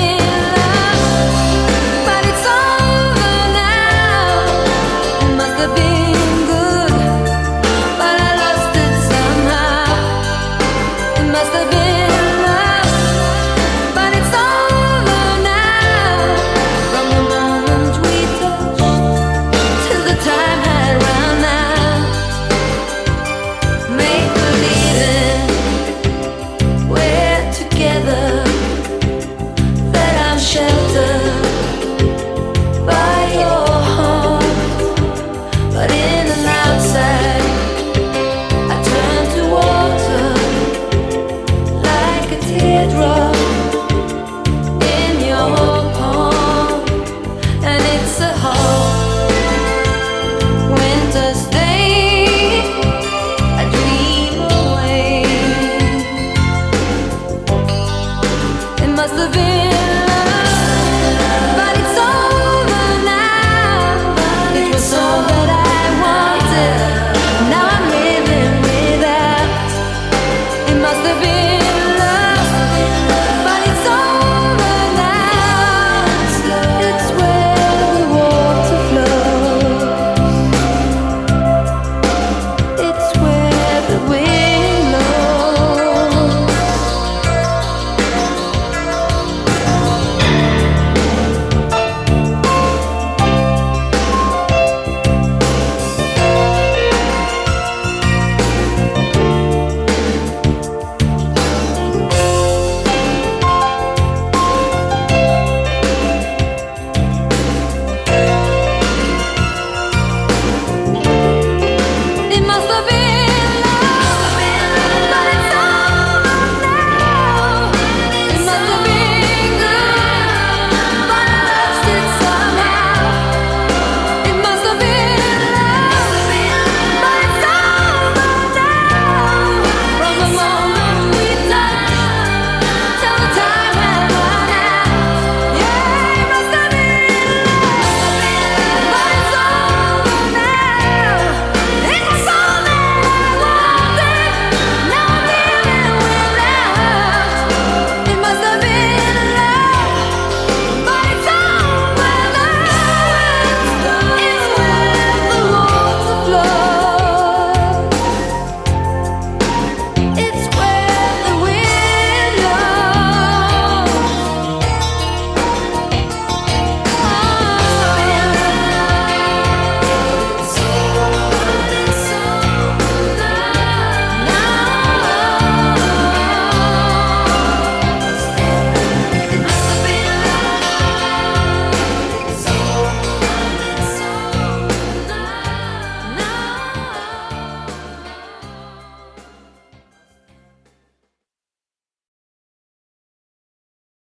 will